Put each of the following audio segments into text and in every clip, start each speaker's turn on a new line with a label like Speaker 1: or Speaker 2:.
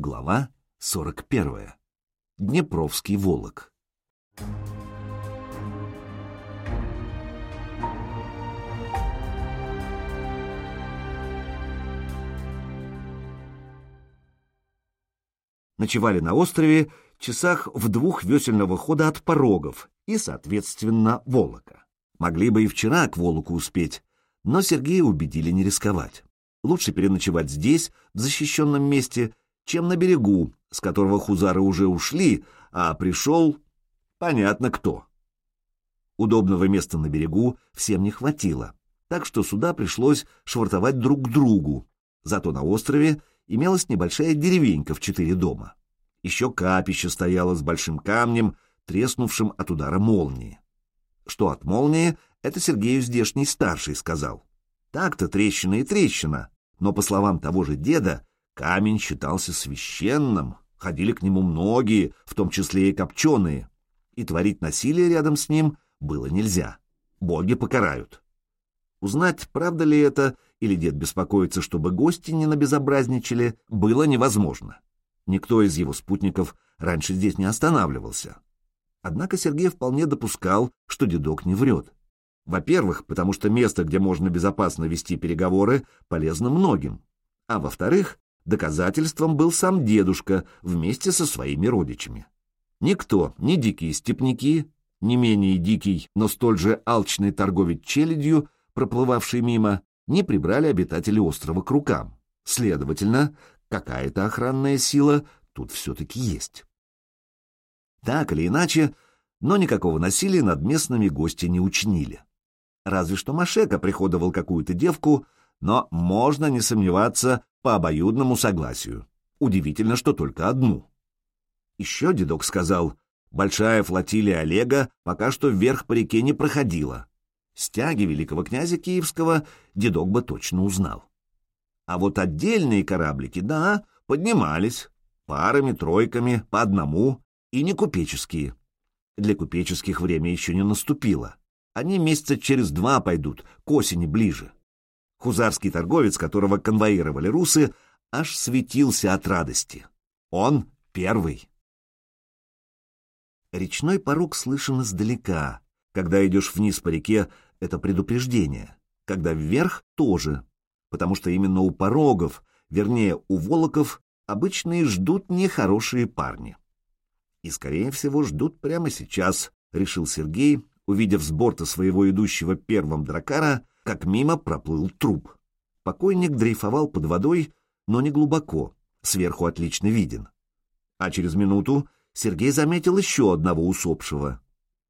Speaker 1: Глава 41. Днепровский Волок. Ночевали на острове часах в двух весельного хода от порогов и, соответственно, Волока. Могли бы и вчера к Волоку успеть, но Сергея убедили не рисковать. Лучше переночевать здесь, в защищенном месте, чем на берегу, с которого хузары уже ушли, а пришел понятно кто. Удобного места на берегу всем не хватило, так что сюда пришлось швартовать друг к другу. Зато на острове имелась небольшая деревенька в четыре дома. Еще капище стояло с большим камнем, треснувшим от удара молнии. Что от молнии, это Сергею здешний старший сказал. Так-то трещина и трещина, но, по словам того же деда, камень считался священным, ходили к нему многие, в том числе и копченые, и творить насилие рядом с ним было нельзя. Боги покарают. Узнать, правда ли это, или дед беспокоится, чтобы гости не набезобразничали, было невозможно. Никто из его спутников раньше здесь не останавливался. Однако Сергей вполне допускал, что дедок не врет. Во-первых, потому что место, где можно безопасно вести переговоры, полезно многим. А во-вторых, доказательством был сам дедушка вместе со своими родичами. Никто, ни дикие степняки, не менее дикий, но столь же алчный торговец челядью, проплывавший мимо, не прибрали обитатели острова к рукам. Следовательно, какая-то охранная сила тут все-таки есть. Так или иначе, но никакого насилия над местными гости не учинили. Разве что Машека приходовал какую-то девку, но можно не сомневаться по обоюдному согласию. Удивительно, что только одну. Еще дедок сказал, большая флотилия Олега пока что вверх по реке не проходила. Стяги великого князя Киевского дедок бы точно узнал. А вот отдельные кораблики, да, поднимались, парами, тройками, по одному, и не купеческие. Для купеческих время еще не наступило. Они месяца через два пойдут, к осени ближе. Хузарский торговец, которого конвоировали русы, аж светился от радости. Он первый. Речной порог слышен издалека. Когда идешь вниз по реке, это предупреждение. Когда вверх — тоже. Потому что именно у порогов, вернее, у волоков, обычно и ждут нехорошие парни. И, скорее всего, ждут прямо сейчас, решил Сергей, увидев с борта своего идущего первым дракара, как мимо проплыл труп. Покойник дрейфовал под водой, но не глубоко, сверху отлично виден. А через минуту Сергей заметил еще одного усопшего.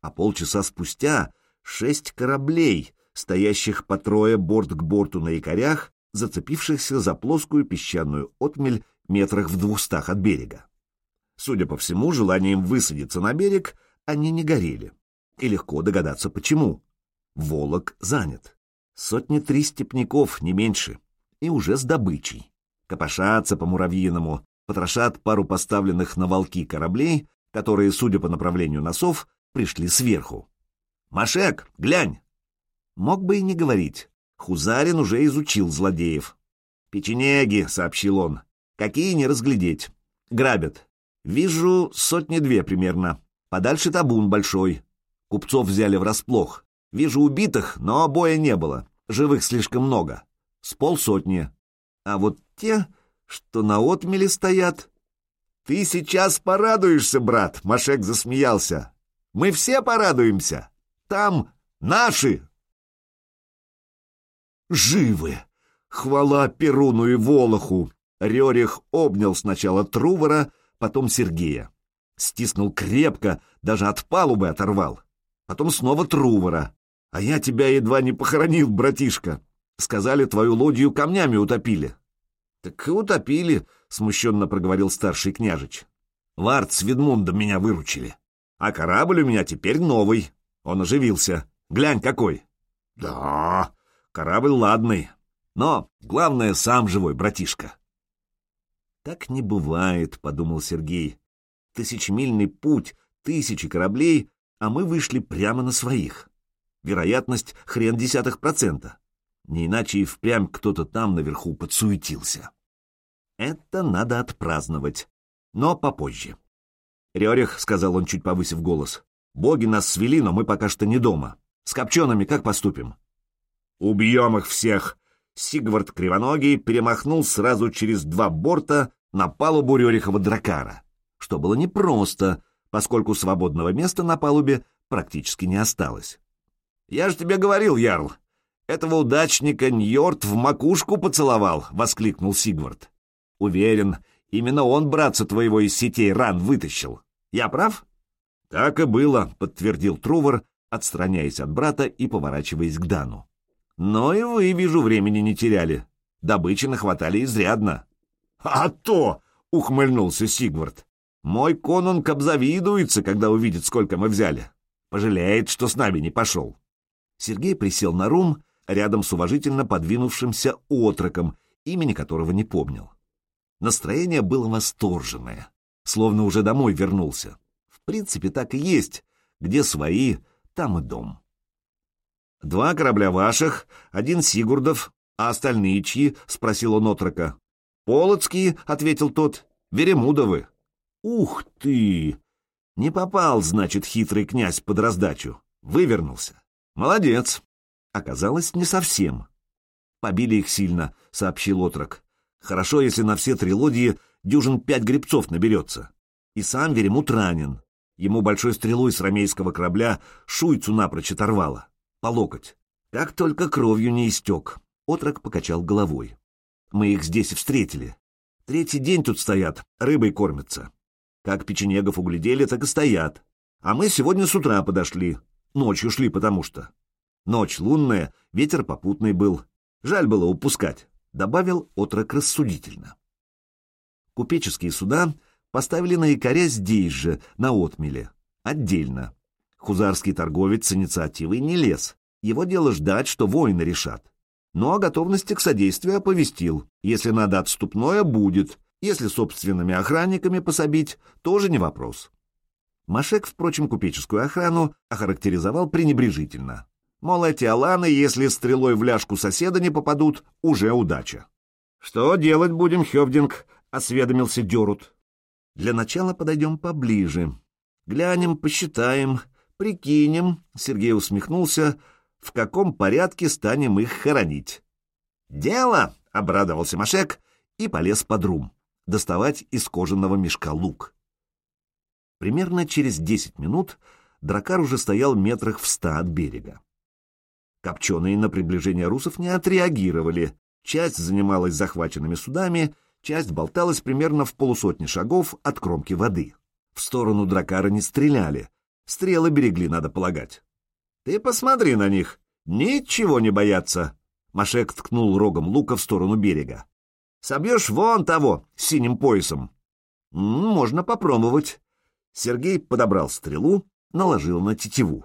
Speaker 1: А полчаса спустя шесть кораблей, стоящих по трое борт к борту на якорях, зацепившихся за плоскую песчаную отмель метрах в двухстах от берега. Судя по всему, желанием высадиться на берег они не горели. И легко догадаться, почему. Волок занят. Сотни три степняков, не меньше. И уже с добычей. Копошатся по муравьиному, потрошат пару поставленных на волки кораблей, которые, судя по направлению носов, пришли сверху. «Машек, глянь!» Мог бы и не говорить. Хузарин уже изучил злодеев. «Печенеги», — сообщил он. «Какие не разглядеть. Грабят. Вижу сотни-две примерно. Подальше табун большой. Купцов взяли врасплох. Вижу убитых, но боя не было. Живых слишком много. С полсотни. А вот те, что на отмеле стоят... Ты сейчас порадуешься, брат, Машек засмеялся. Мы все порадуемся. Там наши. Живы! Хвала Перуну и Волоху! Рерих обнял сначала Трувора, потом Сергея. Стиснул крепко, даже от палубы оторвал. Потом снова Трувора. А я тебя едва не похоронил, братишка. Сказали, твою лодью камнями утопили. Так и утопили, смущенно проговорил старший княжич. Вард с Ведмундом меня выручили. А корабль у меня теперь новый. Он оживился. Глянь, какой. Да, корабль ладный. Но главное, сам живой, братишка. Так не бывает, подумал Сергей. Тысячемильный путь, тысячи кораблей, а мы вышли прямо на своих. Вероятность хрен десятых процента. Не иначе и впрямь кто-то там наверху подсуетился. Это надо отпраздновать, но попозже. «Рерих», — сказал он, чуть повысив голос, — «боги нас свели, но мы пока что не дома. С копчеными как поступим?» «Убьем их всех!» Сигвард Кривоногий перемахнул сразу через два борта на палубу Рерихова дракара, что было непросто, поскольку свободного места на палубе практически не осталось. «Я же тебе говорил, Ярл, этого удачника Ньорд в макушку поцеловал!» — воскликнул Сигвард. «Уверен, именно он братца твоего из сетей ран вытащил. Я прав?» «Так и было», — подтвердил Трувор, отстраняясь от брата и поворачиваясь к Дану. «Но и вы, вижу, времени не теряли. Добычи нахватали изрядно». «А то!» — ухмыльнулся Сигвард. «Мой конунг обзавидуется, когда увидит, сколько мы взяли. Пожалеет, что с нами не пошел». Сергей присел на рум рядом с уважительно подвинувшимся отроком, имени которого не помнил. Настроение было восторженное, словно уже домой вернулся. В принципе, так и есть. Где свои, там и дом. «Два корабля ваших, один Сигурдов, а остальные чьи?» — спросил он отрока. «Полоцкие», — ответил тот, — «Веремудовы». «Ух ты! Не попал, значит, хитрый князь под раздачу. Вывернулся. Молодец. Оказалось, не совсем. Побили их сильно, — сообщил отрок. Хорошо, если на все три лодии дюжин пять гребцов наберется. И сам Веремут ранен. Ему большой стрелой с ромейского корабля шуйцу напрочь оторвало. По локоть. Как только кровью не истек. Отрок покачал головой. Мы их здесь и встретили. Третий день тут стоят, рыбой кормятся. Как печенегов углядели, так и стоят. А мы сегодня с утра подошли. Ночью шли, потому что. Ночь лунная, ветер попутный был. Жаль было упускать добавил отрок рассудительно. Купеческие суда поставили на якоря здесь же, на отмеле, отдельно. Хузарский торговец с инициативой не лез. Его дело ждать, что воины решат. Но о готовности к содействию оповестил. Если надо отступное, будет. Если собственными охранниками пособить, тоже не вопрос. Машек, впрочем, купеческую охрану охарактеризовал пренебрежительно. Мол, эти аланы, если стрелой в ляжку соседа не попадут, уже удача. «Что делать будем, Хевдинг?» — осведомился Дерут. «Для начала подойдем поближе. Глянем, посчитаем, прикинем», — Сергей усмехнулся, — «в каком порядке станем их хоронить». «Дело!» — обрадовался Машек и полез под рум, доставать из кожаного мешка лук. Примерно через десять минут дракар уже стоял метрах в ста от берега. Копченые на приближение русов не отреагировали. Часть занималась захваченными судами, часть болталась примерно в полусотни шагов от кромки воды. В сторону дракара не стреляли. Стрелы берегли, надо полагать. «Ты посмотри на них! Ничего не боятся!» Машек ткнул рогом лука в сторону берега. «Собьешь вон того, синим поясом!» «Можно попробовать». Сергей подобрал стрелу, наложил на тетиву.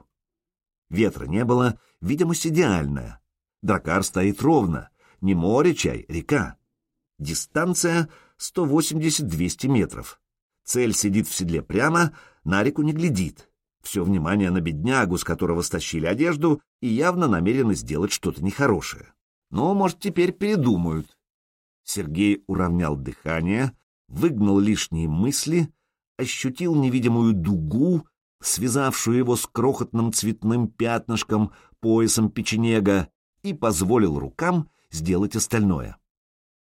Speaker 1: Ветра не было, видимость идеальная. Дракар стоит ровно, не море чай, река. Дистанция 180-200 метров. Цель сидит в седле прямо, на реку не глядит. Все внимание на беднягу, с которого стащили одежду, и явно намерены сделать что-то нехорошее. Но, может, теперь передумают. Сергей уравнял дыхание, выгнал лишние мысли, ощутил невидимую дугу, связавшую его с крохотным цветным пятнышком, поясом печенега, и позволил рукам сделать остальное.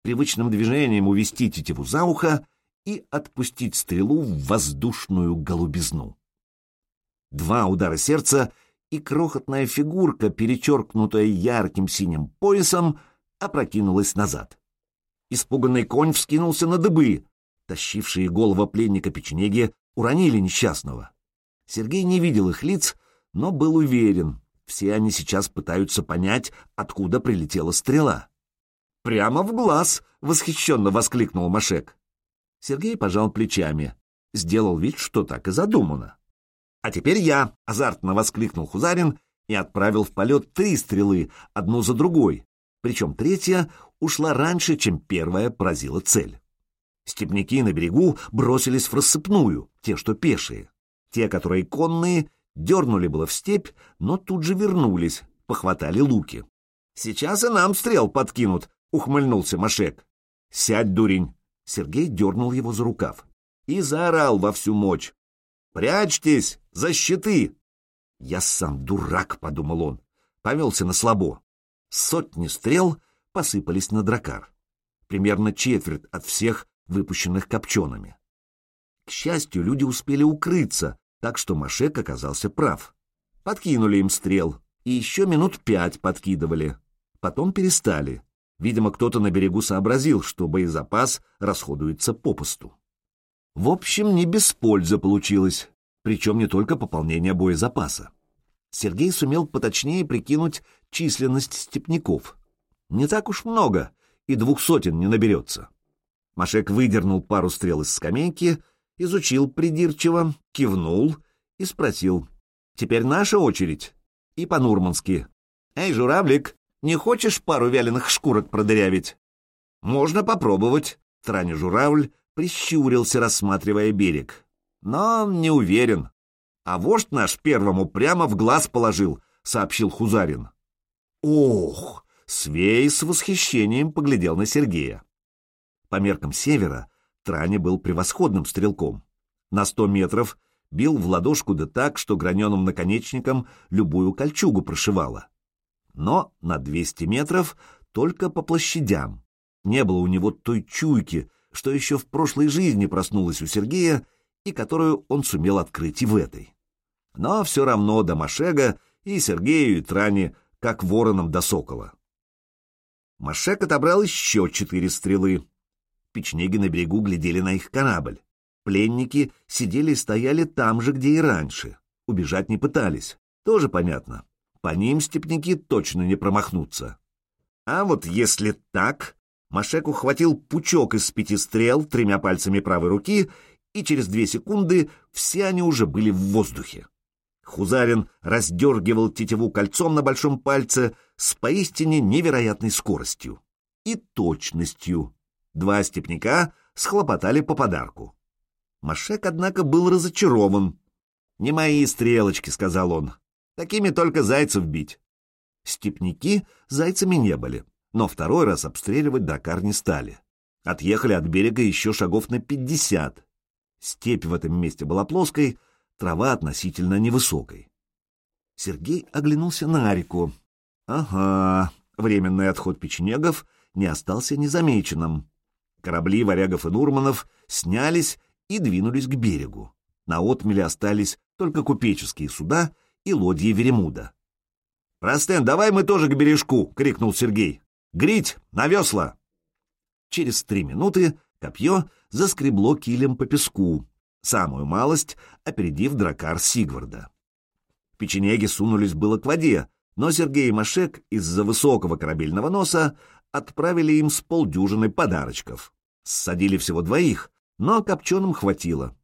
Speaker 1: Привычным движением увести тетиву за ухо и отпустить стрелу в воздушную голубизну. Два удара сердца, и крохотная фигурка, перечеркнутая ярким синим поясом, опрокинулась назад. Испуганный конь вскинулся на дыбы. Тащившие голову пленника печенеги уронили несчастного. Сергей не видел их лиц, но был уверен, все они сейчас пытаются понять, откуда прилетела стрела. «Прямо в глаз!» — восхищенно воскликнул Машек. Сергей пожал плечами, сделал вид, что так и задумано. «А теперь я!» — азартно воскликнул Хузарин и отправил в полет три стрелы, одну за другой, причем третья ушла раньше, чем первая поразила цель. Степняки на берегу бросились в рассыпную, те, что пешие. Те, которые конные, дернули было в степь, но тут же вернулись, похватали луки. «Сейчас и нам стрел подкинут», — ухмыльнулся Машек. «Сядь, дурень!» Сергей дернул его за рукав и заорал во всю мощь. «Прячьтесь! За щиты!» «Я сам дурак», — подумал он, повелся на слабо. Сотни стрел посыпались на дракар. Примерно четверть от всех, выпущенных копчеными. К счастью, люди успели укрыться, так что Машек оказался прав. Подкинули им стрел, и еще минут пять подкидывали. Потом перестали. Видимо, кто-то на берегу сообразил, что боезапас расходуется попусту. В общем, не без пользы получилось, причем не только пополнение боезапаса. Сергей сумел поточнее прикинуть численность степняков. Не так уж много, и двух сотен не наберется. Машек выдернул пару стрел из скамейки, изучил придирчиво, кивнул и спросил. «Теперь наша очередь?» И по-нурмански. «Эй, журавлик, не хочешь пару вяленых шкурок продырявить?» «Можно попробовать». Трани журавль прищурился, рассматривая берег. «Но не уверен. А вождь наш первому прямо в глаз положил», — сообщил Хузарин. «Ох!» — Свей с восхищением поглядел на Сергея. По меркам севера Трани был превосходным стрелком. На сто метров бил в ладошку да так, что граненым наконечником любую кольчугу прошивало. Но на двести метров только по площадям. Не было у него той чуйки, что еще в прошлой жизни проснулась у Сергея и которую он сумел открыть и в этой. Но все равно до Машега и Сергею и Тране, как воронам до сокола. Машек отобрал еще четыре стрелы. Печнеги на берегу глядели на их корабль. Пленники сидели и стояли там же, где и раньше. Убежать не пытались. Тоже понятно. По ним степняки точно не промахнутся. А вот если так, Машек ухватил пучок из пяти стрел тремя пальцами правой руки, и через две секунды все они уже были в воздухе. Хузарин раздергивал тетиву кольцом на большом пальце с поистине невероятной скоростью и точностью. Два степняка схлопотали по подарку. Машек, однако, был разочарован. «Не мои стрелочки», — сказал он. «Такими только зайцев бить». Степняки зайцами не были но второй раз обстреливать Дракар не стали. Отъехали от берега еще шагов на пятьдесят. Степь в этом месте была плоской, трава относительно невысокой. Сергей оглянулся на реку. Ага, временный отход печенегов не остался незамеченным. Корабли варягов и нурманов снялись и двинулись к берегу. На отмеле остались только купеческие суда и лодьи Веремуда. «Растен, давай мы тоже к бережку!» — крикнул Сергей. Грить! На весла!» Через три минуты копье заскребло килем по песку, самую малость опередив дракар Сигварда. Печенеги сунулись было к воде, но Сергей и Машек из-за высокого корабельного носа отправили им с полдюжины подарочков. Ссадили всего двоих, но копченым хватило.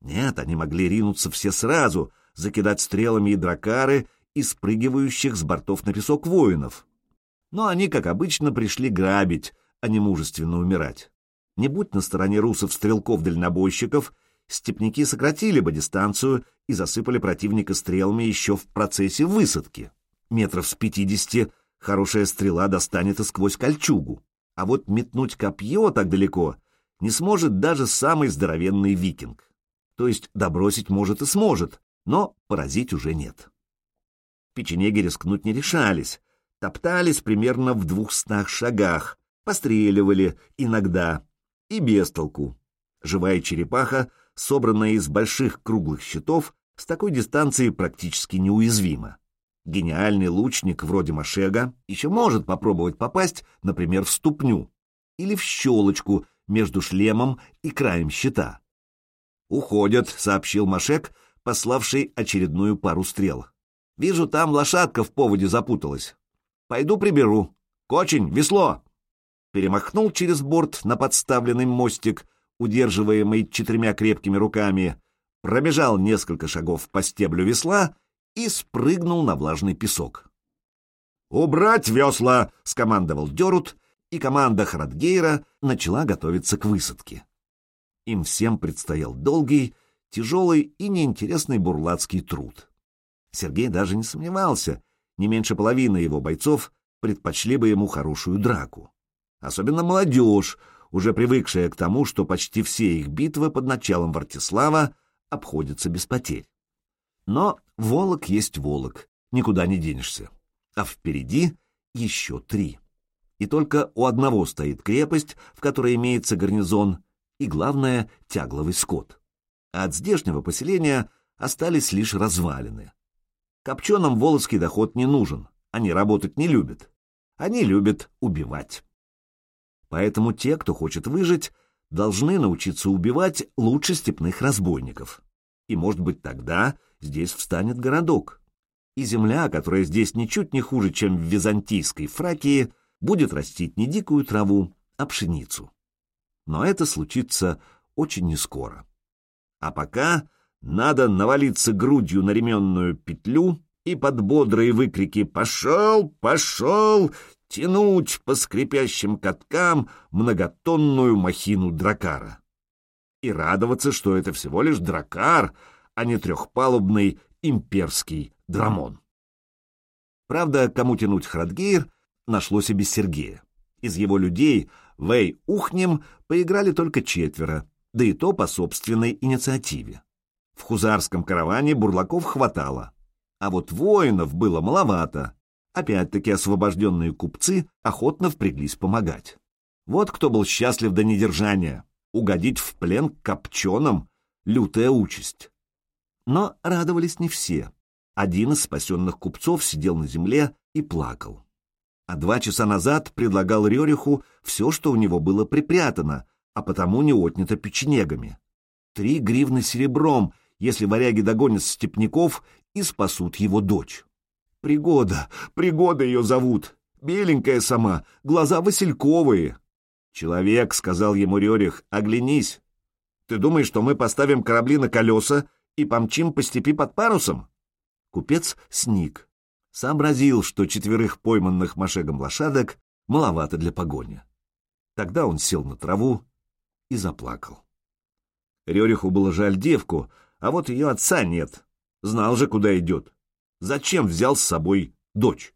Speaker 1: Нет, они могли ринуться все сразу, закидать стрелами и дракары и спрыгивающих с бортов на песок воинов но они, как обычно, пришли грабить, а не мужественно умирать. Не будь на стороне русов стрелков-дальнобойщиков, степняки сократили бы дистанцию и засыпали противника стрелами еще в процессе высадки. Метров с пятидесяти хорошая стрела достанет и сквозь кольчугу, а вот метнуть копье так далеко не сможет даже самый здоровенный викинг. То есть добросить может и сможет, но поразить уже нет. Печенеги рискнуть не решались, топтались примерно в двухстах шагах, постреливали иногда и без толку. Живая черепаха, собранная из больших круглых щитов, с такой дистанции практически неуязвима. Гениальный лучник вроде Машега еще может попробовать попасть, например, в ступню или в щелочку между шлемом и краем щита. «Уходят», — сообщил Машек, пославший очередную пару стрел. «Вижу, там лошадка в поводе запуталась. Пойду приберу. Кочень, весло!» Перемахнул через борт на подставленный мостик, удерживаемый четырьмя крепкими руками, пробежал несколько шагов по стеблю весла и спрыгнул на влажный песок. «Убрать весла!» — скомандовал Дерут, и команда Храдгейра начала готовиться к высадке. Им всем предстоял долгий, тяжелый и неинтересный бурлацкий труд. Сергей даже не сомневался, не меньше половины его бойцов предпочли бы ему хорошую драку. Особенно молодежь, уже привыкшая к тому, что почти все их битвы под началом Вартислава обходятся без потерь. Но Волок есть Волок, никуда не денешься. А впереди еще три. И только у одного стоит крепость, в которой имеется гарнизон, и, главное, тягловый скот. А от здешнего поселения остались лишь развалины. Копченым волоский доход не нужен, они работать не любят. Они любят убивать. Поэтому те, кто хочет выжить, должны научиться убивать лучше степных разбойников. И, может быть, тогда здесь встанет городок. И земля, которая здесь ничуть не хуже, чем в византийской Фракии, будет растить не дикую траву, а пшеницу. Но это случится очень нескоро. А пока надо навалиться грудью на ременную петлю и под бодрые выкрики «Пошел! Пошел!» тянуть по скрипящим каткам многотонную махину дракара. И радоваться, что это всего лишь дракар, а не трехпалубный имперский драмон. Правда, кому тянуть Храдгейр, нашлось и без Сергея. Из его людей Вэй Ухнем поиграли только четверо, да и то по собственной инициативе. В хузарском караване бурлаков хватало, а вот воинов было маловато. Опять-таки освобожденные купцы охотно впряглись помогать. Вот кто был счастлив до недержания. Угодить в плен к копченым — лютая участь. Но радовались не все. Один из спасенных купцов сидел на земле и плакал. А два часа назад предлагал Рериху все, что у него было припрятано, а потому не отнято печенегами. Три гривны серебром, если варяги догонят степняков и спасут его дочь. Пригода, Пригода ее зовут. Беленькая сама, глаза васильковые. Человек, — сказал ему Рерих, — оглянись. Ты думаешь, что мы поставим корабли на колеса и помчим по степи под парусом? Купец сник. Сообразил, что четверых пойманных мошегом лошадок маловато для погони. Тогда он сел на траву и заплакал. Рериху было жаль девку, а вот ее отца нет. Знал же, куда идет. Зачем взял с собой дочь?